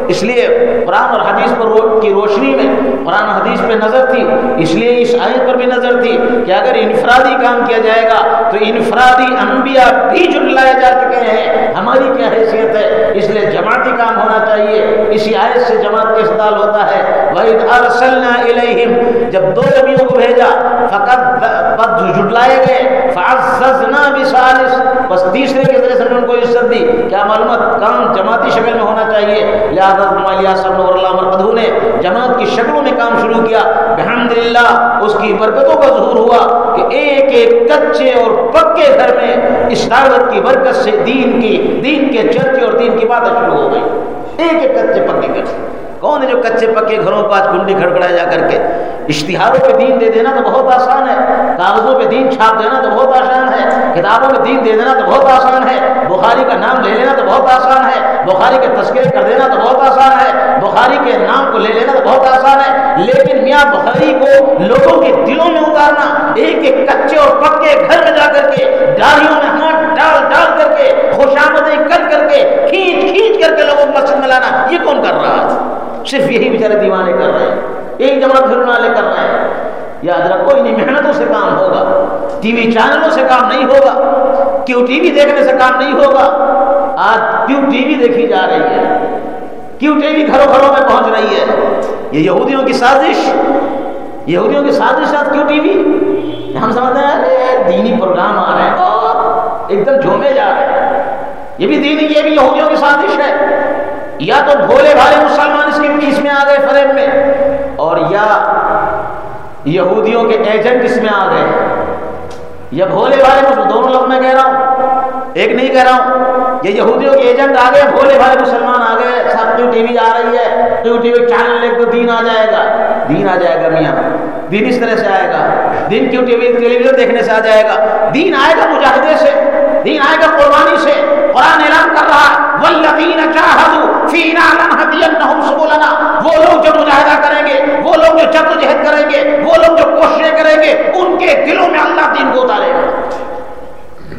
اس لیے قرآن اور حدیث پر کی روشنی میں قرآن حدیث پہ نظر تھی۔ اس لیے اس آیت پر بھی نظر تھی کہ اگر انفرادی کام کیا جائے گا، تو انفرادی انبیاء بھی جٹلائے جا چکے ہیں۔ ہماری کیا حیثیت ہے اس لیے جماعتی کام ہونا چاہیے اسی آیت سے جماعت کا استعمال ہوتا ہے۔ وَإِذْ أَرْسَلْنَا إِلَيْهِمْ، جب دو نبیوں کو بھیجا فقط بد جھٹلائے گئے، فَعَزَّزْنَا بِسَالِسِ۔ بس تیسرے کے ذریعے سے ان کو عزت دی۔ کیا معلومات کام جماعتی شکل میں ہونا چاہیے۔ لہذا مالیہ صاحب نور اللہ مرقدو نے جماعت کی شکلوں میں کام شروع کیا۔ بحمدللہ اس کی برکتوں کا ظہور ہوا کہ ایک ایک کچے اور پکے گھر میں اس دعوت کی برکت سے دین کی، دین کے چرچے اور دین کی باتیں شروع ہو گئی ایک ایک کچے پکے گھر سے۔ کون ہے جو کچے پکے گھروں پاس کنڈی کھڑکڑائے جا کر کے؟ اشتہاروں پہ دین دے دینا تو بہت آسان ہے، کاغذوں پہ دین چھاپ دینا تو بہت آسان ہے، کتابوں میں دین دے دینا تو بہت آسان ہے، بخاری کا نام لے لینا تو بہت آسان ہے، بخاری کے تذکرے کر دینا تو بہت آسان ہے، بخاری کے نام کو لے لینا تو بہت آسان ہے، لیکن میاں بخاری کو لوگوں کے دلوں میں اتارنا، ایک ایک کچے اور پکے گھر میں جا کر کے گاڑیوں میں ہاتھ ڈال ڈال کر کے خوشامدیں کر کر کے، کھینچ کھینچ کر کے لوگوں کو مسجد میں لانا، یہ کون کر رہا ہے؟ صرف یہی بیچارے دیوانے کر رہے ہیں۔ ایک جماعت پھر والے کر رہے ہیں۔ یاد رکھو، انہیں محنتوں سے کام ہوگا۔ ٹی وی چینلوں سے کام نہیں ہوگا۔ کیوں ٹی وی دیکھنے سے کام نہیں ہوگا؟ آج کیوں ٹی وی دیکھی جا رہی ہے؟ کیوں ٹی وی گھروں گھروں میں پہنچ رہی ہے؟ یہ یہودیوں کی سازش۔ یہودیوں کی سازش آج کیوں ٹی وی؟ ہم سمجھتے ہیں، ارے، دینی پروگرام آ رہے ہیں اور ایک دم جھومے جا رہے ہیں۔ یہ بھی دینی، یہ بھی یہودیوں کی سازش ہے۔ یا تو بھولے بھالے مسلمان اس کے بیچ میں آ گئے فریب میں، اور یا یہودیوں کے ایجنٹ اس میں آ گئے۔ یا بھولے بھالے مسلمان، دونوں لوگ میں کہہ رہا ہوں، ایک نہیں کہہ رہا ہوں، یہ یہودیوں کے ایجنٹ آ گئے، بھولے بھالے مسلمان آ گئے سب کیوں ٹی وی آ رہی ہے کیوں ٹی وی چینل لے تو دین آ جائے گا۔ دین آ جائے گا میاں، دین اس طرح سے آئے گا۔ دین کیوں ٹی وی ٹیلی ویژن دیکھنے سے آ جائے گا؟ دین آئے گا مجاہدے سے، دین آئے گا قربانی سے، قرآن اعلان کر رہا ہے والذین جاہدوا فینا لنہدینہم وہ لوگ جو مجاہدہ کریں گے، وہ لوگ جو جدوجہد کریں گے، وہ لوگ جو کوششیں کریں گے، ان کے دلوں میں اللہ دین کو اتارے گا۔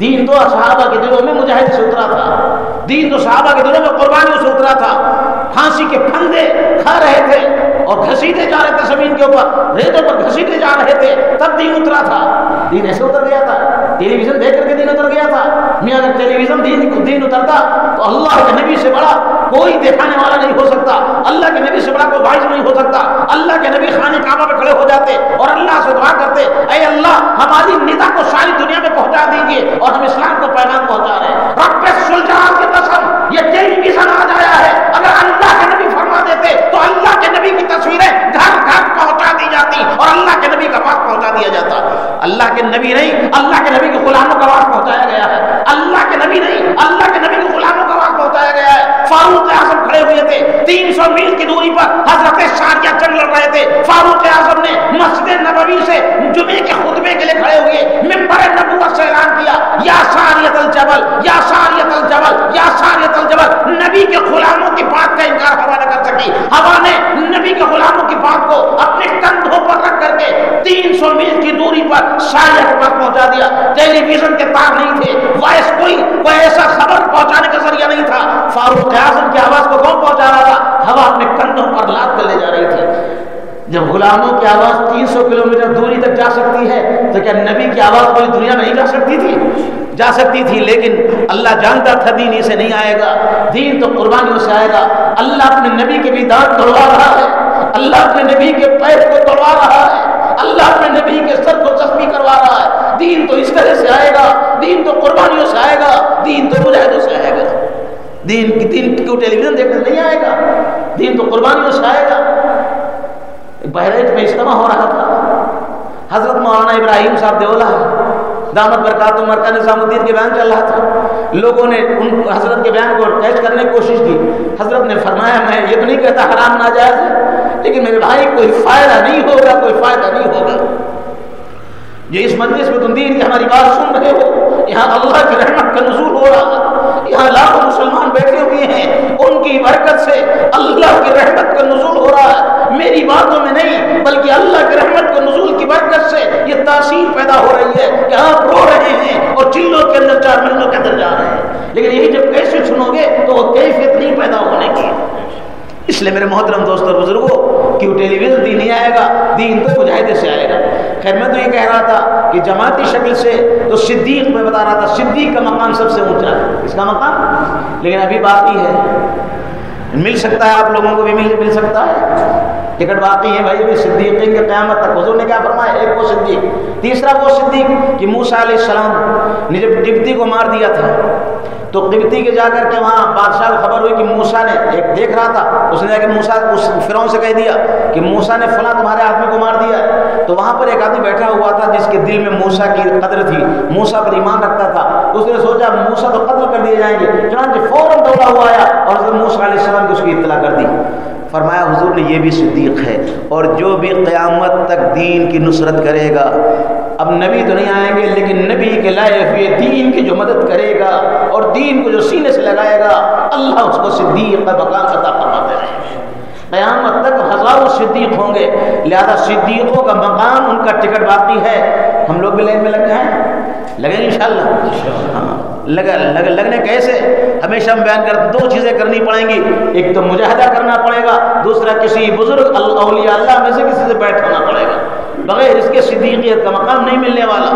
دین تو صحابہ کے دلوں میں مجاہد سے اترا تھا۔ دین تو صحابہ کے دلوں میں قربانیوں سے اترا تھا۔ پھانسی کے پھندے کھا رہے تھے اور گھسیٹے جا رہے تھے زمین کے اوپر، ریتوں پر گھسیٹے جا رہے تھے، تب دین اترا تھا۔ دین ایسے اتر گیا تھا۔ ٹیلی ویژن دیکھ کر کے دین اتر گیا تھا۔ میں اگر ٹیلی ویژن دین دین اترتا تو اللہ کے نبی سے بڑا کوئی دکھانے والا نہیں ہو سکتا۔ اللہ کے نبی سے بڑا کوئی باعث نہیں ہو سکتا۔ اللہ کے نبی خانے کعبہ پہ کھڑے ہو جاتے اور اللہ سے دعا کرتے، اے اللہ، ہماری ندا کو ساری دنیا میں پہنچا دیجیے اور ہم اسلام کو پیغام پہنچا رہے ہیں۔ رب سلجان کے قسم، یہ ٹیلی ویژن آ جایا ہے۔ اگر اللہ کے نبی فرما دیتے تو اللہ کے نبی کی تصویریں گھر گھر پہنچا دی جاتی اور اللہ کے نبی کا پاس پہنچا دیا جاتا۔ اللہ کے نبی نہیں، اللہ کے نبی کے غلاموں کا پاس پہنچایا گیا ہے۔ اللہ کے نبی نہیں، اللہ کے نبی کے غلاموں کا پاس پہنچایا گیا ہے۔ فاروق اعظم کھڑے ہوئے تھے۔ تین سو میل کی دوری پر حضرت شاریہ چل لڑ رہے تھے۔ فاروق اعظم نے مسجد نبوی سے جمعے کے خطبے کے لیے کھڑے ہوئے ممبر نبوت سے اعلان کیا۔ یا ساریت الجبل، یا ساریت الجبل، یا ساریت الجبل۔ نبی کے غلاموں کی بات کا انکار ہوا نہ کر سکی۔ ہوا نے نبی کے غلاموں کی بات کو اپنے کندھوں پر رکھ کر کے تین سو میل کی دوری پر ساریہ کے پاس پہنچا دیا۔ ٹیلی ویژن کے تار نہیں تھے۔ وائس کوئی کوئی ایسا خبر پہنچانے کا ذریعہ نہیں تھا۔ فاروق اعظم کی آواز کو کون پہنچا رہا تھا؟ ہوا اپنے کندھوں پر لاد کر لے جا رہی تھی۔ جب غلاموں کی آواز تین سو کلو میٹر دوری تک جا سکتی ہے، تو کیا نبی کی آواز پوری دنیا نہیں جا سکتی تھی؟ جا سکتی تھی، لیکن اللہ جانتا تھا دین اسے نہیں آئے گا۔ دین تو قربانیوں سے آئے گا۔ اللہ اپنے نبی کے بھی دانت توڑوا رہا ہے۔ اللہ اپنے نبی کے پیر کو توڑوا رہا ہے۔ اللہ اپنے نبی کے سر کو زخمی کروا رہا ہے۔ دین تو اس طرح سے آئے گا۔ دین تو قربانیوں سے آئے گا۔ دین تو مجاہدوں سے آئے گا۔ دین کی دین کو ٹیلی ویژن دیکھنے نہیں آئے گا۔ دین تو قربانیوں سے آئے گا۔ بہرائچ میں اجتماع ہو رہا تھا۔ حضرت مولانا ابراہیم صاحب دیولہ دامت برکات مرکہ نظام الدین کے بیان چل رہا تھا۔ لوگوں نے ان حضرت کے بیان کو کیچ کرنے کی کوشش کی۔ حضرت نے فرمایا، میں یہ تو نہیں کہتا حرام ناجائز ہے، لیکن میرے بھائی، کوئی فائدہ نہیں ہوگا، کوئی فائدہ نہیں ہوگا۔ جو اس مجلس میں تم دین کی ہماری بات سن رہے ہو۔ یہاں اللہ کی رحمت کا نزول ہو رہا ہے۔ یہاں لاکھوں مسلمان بیٹھے ہوئے ہیں۔ ان کی برکت سے اللہ کی رحمت کا نزول ہو رہا ہے۔ میری باتوں میں نہیں، بلکہ اللہ کی رحمت کا نزول کی برکت سے یہ تاثیر پیدا ہو رہی ہے کہ آپ رو رہے ہیں اور چلوں کے اندر چار مہینوں کے اندر جا رہے ہیں۔ لیکن یہی جب کیسے سنو گے تو وہ کیفیت نہیں پیدا ہونے کی۔ اس لیے میرے محترم دوست اور بزرگوں، کیوں ٹیلی ویژن دین نہیں آئے گا؟ دین تو مجاہدے سے آئے گا۔ خیر، میں تو یہ کہہ رہا تھا کہ جماعتی شکل سے تو صدیق میں بتا رہا تھا، صدیق کا مقام سب سے اونچا ہے۔ اس کا مقام؟ لیکن ابھی باقی ہے۔ مل سکتا ہے، آپ لوگوں کو بھی مل مل سکتا ہے۔ ٹکٹ باقی ہے بھائی صدیقین کے قیامت تک۔ حضور نے کیا فرمایا؟ ایک وہ صدیق، تیسرا وہ صدیق کہ موسا علیہ السلام نے جب ڈپٹی کو مار دیا تھا، تو قبطی کے جا کر کے وہاں بادشاہ کو خبر ہوئی کہ موسا نے، ایک دیکھ رہا تھا، اس نے کہ موسا اس فرعون سے کہہ دیا کہ موسا نے فلاں تمہارے آدمی کو مار دیا تو وہاں پر ایک آدمی بیٹھا ہوا تھا جس کے دل میں موسا کی قدر تھی۔ موسا پر ایمان رکھتا تھا۔ اس نے سوچا موسا تو قتل کر دیے جائیں گے۔ چنانچہ فوراً دوڑا ہوا آیا اور حضرت موسا علیہ السلام کی اس کی اطلاع کر دی۔ فرمایا، حضور نے یہ بھی صدیق ہے، اور جو بھی قیامت تک دین کی نصرت کرے گا، اب نبی تو نہیں آئیں گے، لیکن نبی کے لائے ہوئے دین کی جو مدد کرے گا اور دین کو جو سینے سے لگائے گا، اللہ اس کو صدیق کا مقام عطا فرماتے قیامت تک ہزاروں صدیق ہوں گے. لہذا صدیقوں کا مقام ان کا ٹکٹ باقی ہے. ہم لوگ بھی لائن میں لگ جائیں لگیں ان شاء اللہ ہاں. لگ, لگ, لگنے کیسے؟ ہمیشہ ہم بیان کرتے دو چیزیں کرنی پڑیں گی. ایک تو مجاہدہ کرنا پڑے گا. دوسرا کسی بزرگ اولیاء اللہ میں سے کسی سے بیٹھ ہونا پڑے گا. بغیر اس کے صدیقیت کا مقام نہیں ملنے والا.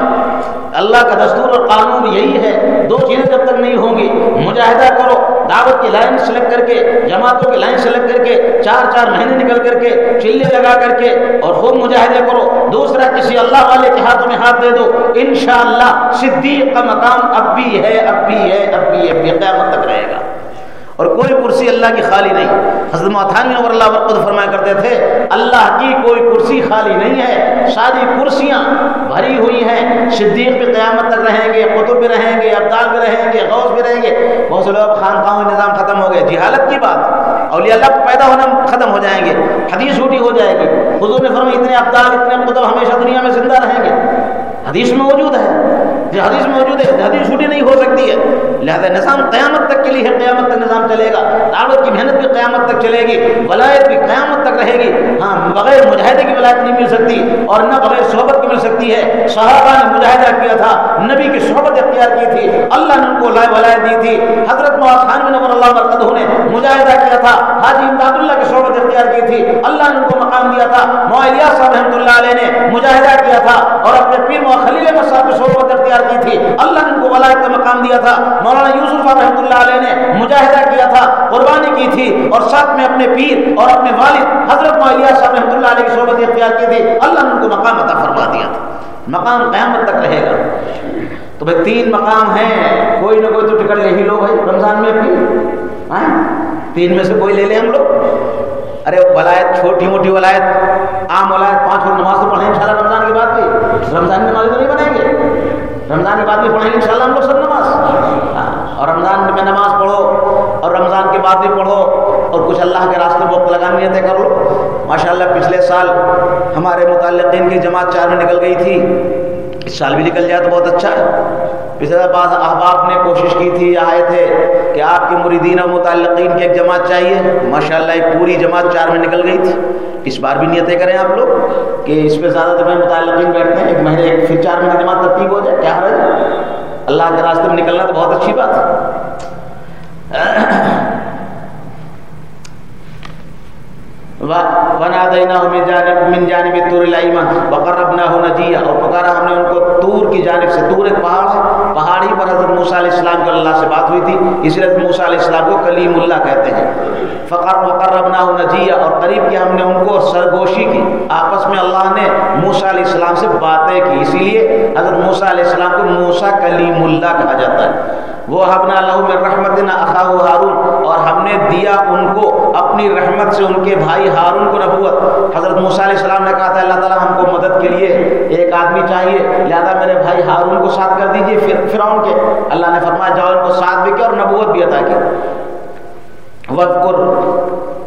اللہ کا دستور اور قانون یہی ہے. دو چیزیں جب تک نہیں ہوں گی مجاہدہ کرو. دعوت کی لائن سلیکٹ کر کے، جماعتوں کی لائن سلیکٹ کر کے، چار چار مہینے نکل کر کے، چلے لگا کر کے، اور خوب مجاہدے کرو۔ دوسرا، کسی اللہ والے کے ہاتھوں میں ہاتھ دے دو۔ انشاءاللہ صدیق کا مقام اب بھی ہے، اب بھی ہے، اب بھی ہے قیامت تک رہے گا۔ اور کوئی کرسی اللہ کی خالی نہیں۔ حضرت محتانی اور اللہ وقت فرمایا کرتے تھے، اللہ کی کوئی کرسی خالی نہیں ہے، ساری کرسیاں بھری ہوئی ہیں۔ صدیق بھی قیامت تک رہیں گے، قطب بھی رہیں گے ابدال بھی رہیں گے، غوث بھی رہیں گے۔ بہت سے لوگ خانقاہوں نظام ختم ہو گئے۔ جہالت کی بات، اولیاء اللہ پیدا ہونا ختم ہو جائیں گے، حدیث جھوٹی ہو جائے گی۔ حضور نے فرمایا، اتنے ابدال اتنے قطب ہمیشہ دنیا میں زندہ رہیں گے۔ حدیث میں موجود ہے۔ جو حدیث موجود ہے، حدیث چھوٹی نہیں ہو سکتی ہے۔ لہذا نظام قیامت تک کے لیے ہے قیامت تک نظام چلے گا۔ دعوت کی محنت بھی قیامت تک چلے گی، ولایت بھی قیامت تک رہے گی۔ ہاں بغیر مجاہدے کی ولایت نہیں مل سکتی اور نہ بغیر صحبت کی مل سکتی ہے۔ صحابہ نے مجاہدہ کیا تھا، نبی کی صحبت اختیار کی تھی۔ اللہ نے ان کو لائے ولایت دی تھی۔ حضرت خان نور اللہ مرکز نے مجاہدہ کیا تھا۔ حاجی امداد اللہ کی صحبت اختیار کی تھی۔ اللہ نے ان کو مقام دیا تھا۔ معلیہ صاحب رحمۃ اللہ علیہ نے مجاہدہ کیا تھا اور اپنے پیر و خلیل صاحب صحبت اختیار کی تھی۔ اللہ نے ان کو ولایت کا مقام دیا تھا۔ مولانا یوسف رحمۃ اللہ علیہ نے مجاہدہ کیا تھا، قربانی کی تھی اور ساتھ میں اپنے پیر اور اپنے والد حضرت معلیہ صاحب رحمۃ اللہ علیہ کی صحبت اختیار کی تھی۔ اللہ نے ان کو مقام عطا فرما دیا۔ تھا مقام قیامت تک رہے گا۔ تو بھائی تین مقام ہیں۔ کوئی نہ کوئی تو ٹکٹ لے ہی لو بھائی رمضان میں اپنی تین میں سے کوئی لے لیں ہم لوگ۔ ارے ولایت، چھوٹی موٹی ولایت، عام ولایت، پانچ وقت نماز تو پڑھیں ان شاء اللہ رمضان کے بعد بھی رمضان کی نماز تو نہیں بنائیں گے۔ رمضان کے بعد بھی پڑھیں گے ان شاء اللہ ہم لوگ سب نماز۔ اور رمضان میں نماز پڑھو، اور رمضان کے بعد بھی پڑھو، اور کچھ اللہ کے راستے وقت لگانی ہے کر لو ماشاء اللہ پچھلے سال ہمارے متعلقین کی جماعت چار میں نکل گئی تھی۔ اس سال بھی نکل جائے تو بہت اچھا ہے۔ پچھلے بعض احباب نے کوشش کی تھی، آئے تھے کہ آپ کے مریدین و متعلقین کی ایک جماعت چاہیے۔ ماشاء اللہ ایک پوری جماعت چار میں نکل گئی تھی۔ اس بار بھی نیتیں کریں آپ لوگ کہ اس پہ زیادہ تر متعلقین بیٹھتے ہیں۔ ایک مہینے، ایک پھر چار مہینے جماعت ترتیب ہو جائے۔ کیا حرج اللہ کے راستے میں نکلنا تو بہت اچھی بات ہے۔ بنا دینا جَانِبِ مِنْ من جانب تور وَقَرَّبْنَاهُ نَجِيًّا ہو اور پکارا ہم نے ان کو تور کی جانب سے، تور ایک پہاڑ ہے پہاڑی پر حضرت موسیٰ علیہ السلام کے اللہ سے بات ہوئی تھی، اس لیے موسیٰ علیہ السلام کو کلیم اللہ کہتے ہیں۔ فقر مقرب نہ اور قریب کی ہم نے ان کو سرگوشی کی۔ آپس میں اللہ نے موسیٰ علیہ السلام سے باتیں کی۔ اسی لیے حضرت موسیٰ علیہ السلام کو موسیٰ کلیم اللہ کہا جاتا ہے۔ وہ ہمنا اللہ میں رحمت نہ اخا ہارون، اور ہم نے دیا ان کو اپنی رحمت سے ان کے بھائی ہارون کو نبوت۔ حضرت موسیٰ علیہ السلام نے کہا تھا، اللہ تعالیٰ ہم کو مدد کے لیے ایک آدمی چاہیے، لہٰذا میرے بھائی ہارون کو ساتھ کر دیجیے فرعون کے۔ اللہ نے فرمایا، جاؤ ان کو ساتھ بھی کیا اور نبوت بھی عطا کی۔ وقت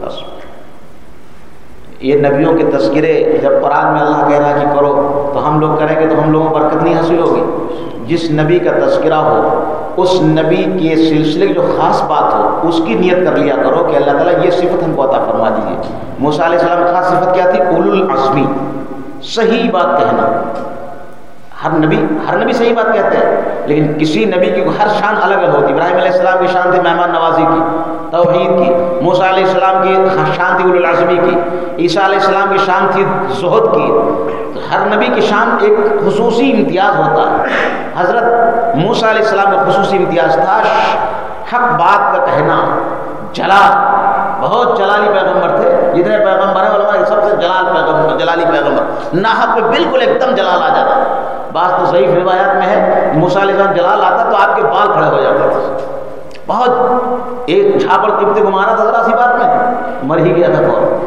بس۔ یہ نبیوں کے تذکرے، جب قرآن میں اللہ کہہ رہا ہے کہ کرو، تو ہم لوگ کریں گے تو ہم لوگوں برکت نہیں حاصل ہوگی۔ جس نبی کا تذکرہ ہو، اس نبی کے سلسلے کی جو خاص بات ہو، اس کی نیت کر لیا کرو کہ اللہ تعالیٰ یہ صفت ہم کو عطا فرما دیجیے موسیٰ علیہ السلام کی خاص صفت کیا تھی؟ اول العظمی صحیح بات کہنا۔ ہر نبی ہر نبی صحیح بات کہتے ہیں، لیکن کسی نبی کی ہر شان الگ الگ ہوتی ابراہیم علیہ السلام کی شان تھی مہمان نوازی کی، توحید کی، موسیٰ علیہ السلام کی شان تھی العظمی کی، عیسیٰ علیہ السلام کی شان تھی زہد کی۔ تو ہر نبی کی شان ایک خصوصی امتیاز ہوتا ہے۔ حضرت موسیٰ علیہ السلام کا خصوصی امتیاز تھا حق بات کا کہنا۔ جلا، بہت جلالی پیغمبر تھے۔ جتنے پیغمبر ہیں، علماء سب سے جلال پیغمبر، جلالی پیغمبر۔ ناحق پہ بالکل ایک دم جلال آ جاتا بعض تو ضعیف روایات میں ہے موسیٰ علیہ السلام جلال آتا تو آپ کے بال کھڑے ہو جاتے تھے۔ بہت ایک جھاپڑ قبطے کو مارا تھا ذرا سی بات میں۔ مر ہی گیا تھا فوراً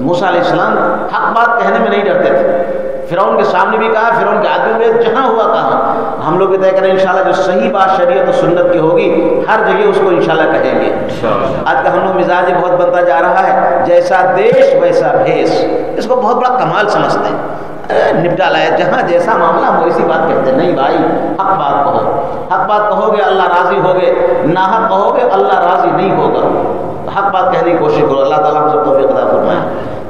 موسیٰ علیہ السلام حق بات کہنے میں نہیں ڈرتے تھے۔ فرعون کے سامنے بھی کہا فرعون کے آدمی میں جہاں ہوا کہا ہم لوگ طے کریں انشاءاللہ جو صحیح بات شریعت و سنت کی ہوگی ہر جگہ اس کو انشاءاللہ کہیں گے۔ آج کا ہم لوگ مزاج بہت بنتا جا رہا ہے جیسا دیش ویسا بھیس۔ اس کو بہت بڑا کمال سمجھتے ہیں۔ نپٹا لایا جہاں جیسا معاملہ ہو، اسی بات کہتے ہیں، نہیں بھائی، حق بات کہو۔ حق بات کہو گے، اللہ راضی ہوگے نہ حق کہو گے، اللہ راضی نہیں ہوگا۔ حق بات کہنے کی کوشش کرو، اللہ تعالیٰ ہم سب توفیق عطا فرمائے۔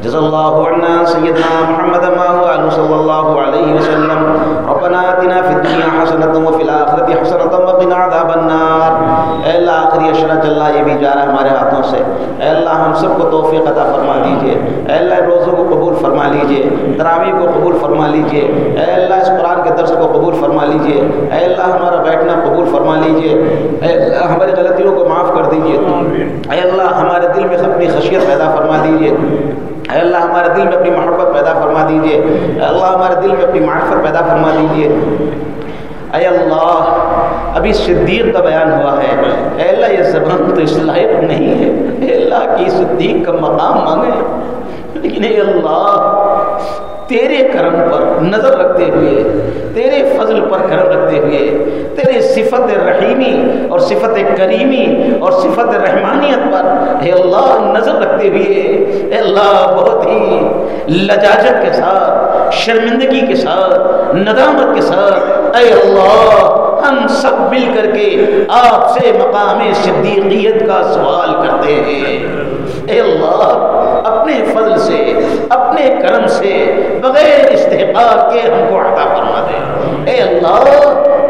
جزا اللہ عنا سیدنا محمد ما هو عنه صلی اللہ علیہ وسلم۔ ربنا آتنا فی الدنیا حسنتا وفی الآخرت حسنتا وقنا عذاب النار۔ اے اللہ، آخری اشرت اللہ یہ بھی جا رہا ہے ہمارے ہاتھوں سے۔ اے اللہ قبول لیجیے اے اللہ اس قرآن کے درس کو قبول فرما لیجیے اے اللہ ہمارا بیٹھنا قبول فرما لیجیے اے اللہ ہماری غلطیوں کو معاف کر دیجیے اے اللہ ہمارے دل میں اپنی خشیت پیدا فرما دیجیے اے اللہ ہمارے دل میں اپنی محبت پیدا فرما دیجیے اے اللہ ہمارے دل میں اپنی معرفت پیدا فرما دیجیے اے اللہ ابھی صدیق کا بیان ہوا ہے اے اللہ یہ زبان تو اس لائق نہیں ہے اے اللہ کی صدیق کا مقام مانگے لیکن اے اللہ تیرے کرم پر نظر رکھتے ہوئے، تیرے فضل پر کرم رکھتے ہوئے، تیرے صفت رحیمی اور صفت کریمی اور صفت رحمانیت پر اے اللہ نظر رکھتے ہوئے، اے اللہ بہت ہی لجاجت کے ساتھ، شرمندگی کے ساتھ، ندامت کے ساتھ، اے اللہ ہم سب مل کر کے آپ سے مقام صدیقیت کا سوال کرتے ہیں۔ اے اللہ اپنے فضل سے، اپنے کرم سے بغیر استحقاق کے ہم کو عطا فرما دے۔ اے اللہ،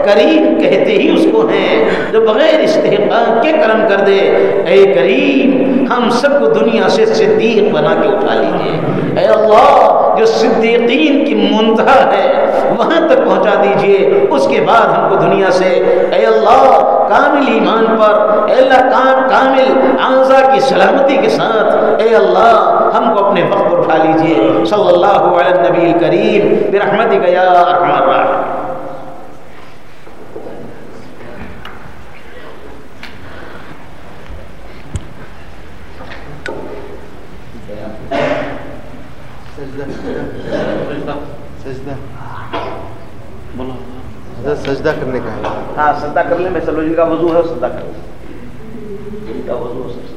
کریم کہتے ہی اس کو ہیں جو بغیر استحقاق کے کرم کر دے۔ اے کریم، ہم سب کو دنیا سے صدیق بنا کے اٹھا لیجیے اے اللہ جو صدیقین کی منتہا ہے، وہاں تک پہنچا دیجیے۔ اس کے بعد ہم کو دنیا سے، اے اللہ، کامل ایمان پر، اے اللہ، کام، کامل آنزا کی سلامتی کے ساتھ، اے اللہ، ہم کو اپنے وقت پر اٹھا لیجیے۔ صلی اللہ علیہ نبی کریم برحمتی گیا ارحم الراحمین۔ سجدہ۔ کرنے کا ہے۔ ہاں سجدہ کر لیں میں سلوجی کا وضو ہے سجدہ کر لیں۔ کا وضو سب